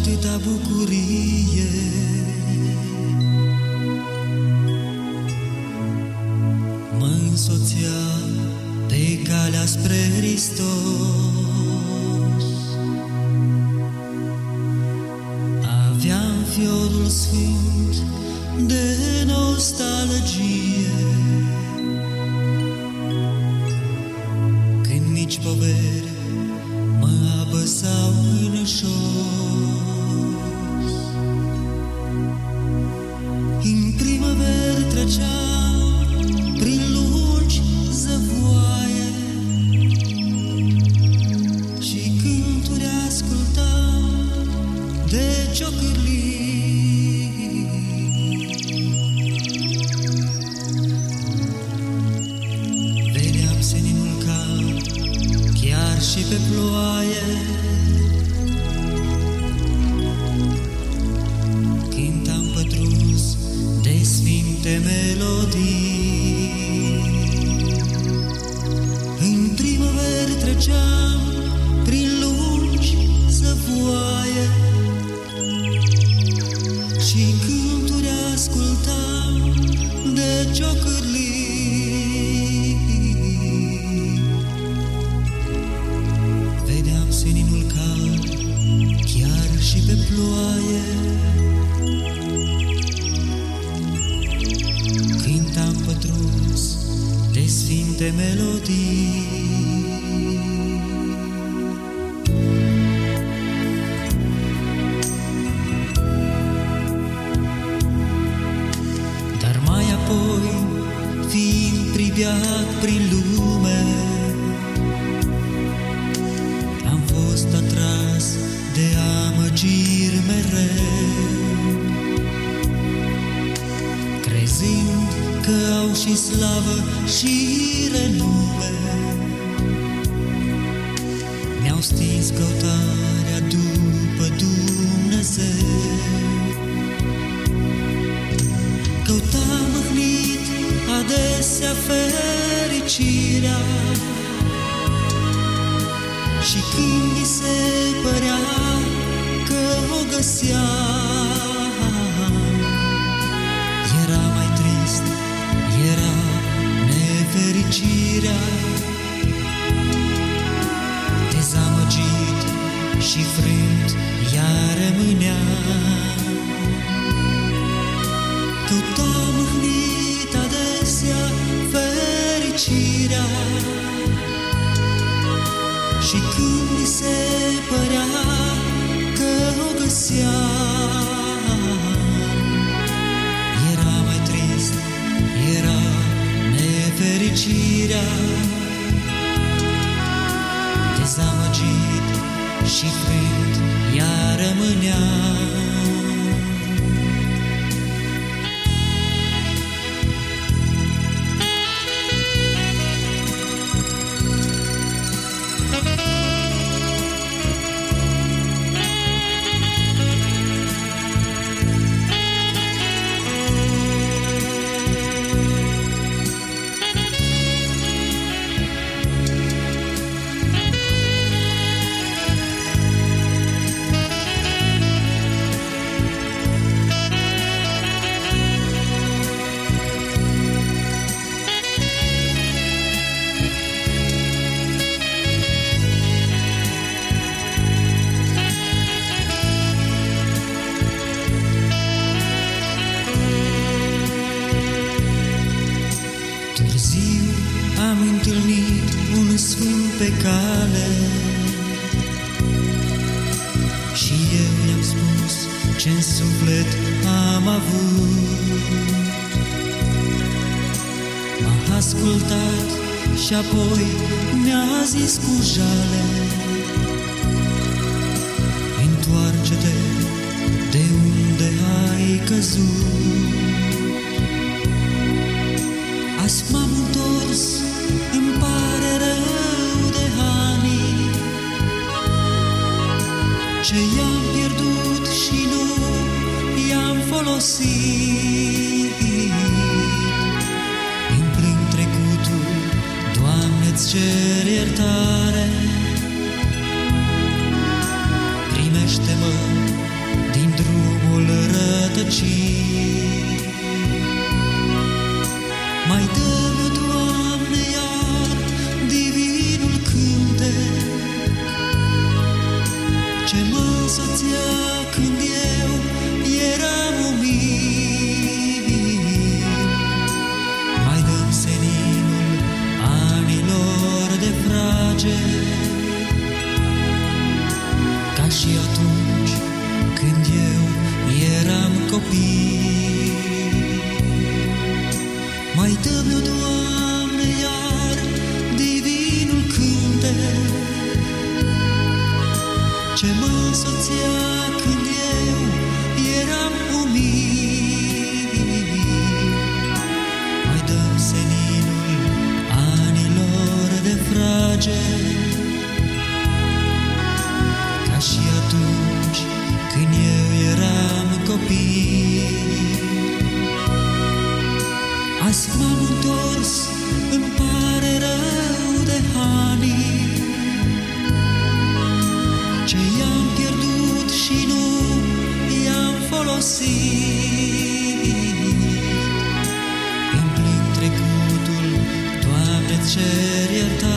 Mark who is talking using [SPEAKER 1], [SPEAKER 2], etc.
[SPEAKER 1] atâta bucurie. Mă însoțea pe calea spre Hristos. Aveam fiorul sfânt de nostalgie. Când mici poveri mă apăsau în șos. Și pe ploaie. Când am pătruns de sfinte melodii, în primăveră treceam ploaie. Când am pătruns de sfinte melodii. Dar mai apoi, fiind pribeat prin lume, am fost atras de amăgiri și slavă și renume. Mi-au stins căutarea după Dumnezeu. Căutam mâhnit adesea fericirea Și când mi se părea că o găseam nefericirea Dezamăgit și frânt ea rămânea Căutam mâhnit adesea fericirea. Și când mi se părea că o găseam nefericirea Dezamăgit și frânt ea rămânea întâlnit un sfânt pe cale. Și eu i-am spus ce-n suflet am avut. M-a ascultat și apoi mi-a zis cu jale Întoarce-te de unde ai căzut. Azi m-am întors, îți cer iertare, primește-mă din drumul rătăcit. Frage, ca și atunci când eu eram copil. Mai dă-mi, o Doamne, iar divinul cântec, ce mă însoțea frage, ca și atunci când eu eram copil. Azi m-am întors, îmi pare rău de anii ce i-am pierdut și nu i-am folosit. Îmi plin trecutul, Doamne, cer iertare.